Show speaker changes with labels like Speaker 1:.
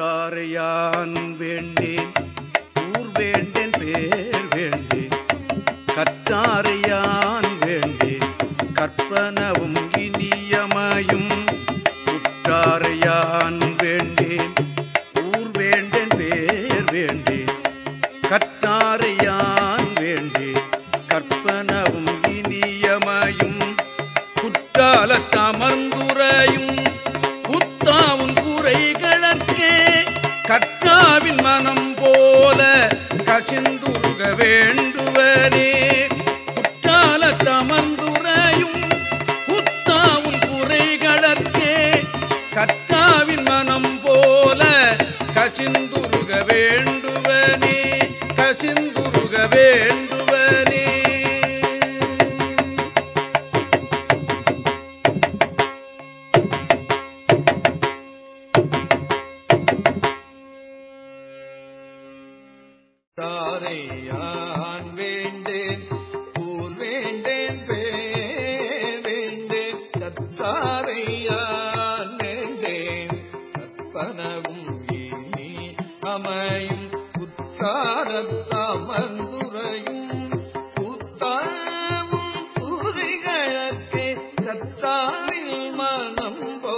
Speaker 1: உற்றாரையான் வேண்டேன் ஊர் வேண்டேன் பேர் வேண்டேன் கற்றாரையான் வேண்டேன் கற்பனவும் இனியமையும் உற்றாரையான் வேண்டேன் ஊர் வேண்டேன் பேர் வேண்டேன் கற்றாரையான் வேண்டேன் கற்பனவும் இனியமையும் குற்றால தமர்ந்துரையும் கசிந்துருக வேண்டுவனே. குற்றால தமந்துரையும் குத்தாவும் குறைகளற்கே. கற்றாவின் மனம் போல கசிந்துருக வேண்டுவனே. கசிந்துருக வேண்டும்
Speaker 2: தாரை யான் வேண்டேன் ஊர் வேண்டேன் பேர் வேண்டேன். தத்தாரை யான் வேண்டேன் தப்பனவும் இனி அமையும். புத்தாரத்தாமந்துரையும் புத்தாவும் புரிகளத்தே தத்தாரில் மனம் போ